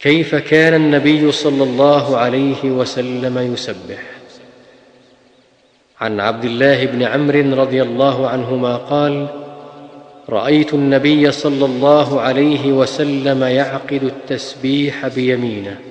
كيف كان النبي صلى الله عليه وسلم يسبح. عن عبد الله بن عمرو رضي الله عنهما قال رأيت النبي صلى الله عليه وسلم يعقد التسبيح بيمينه.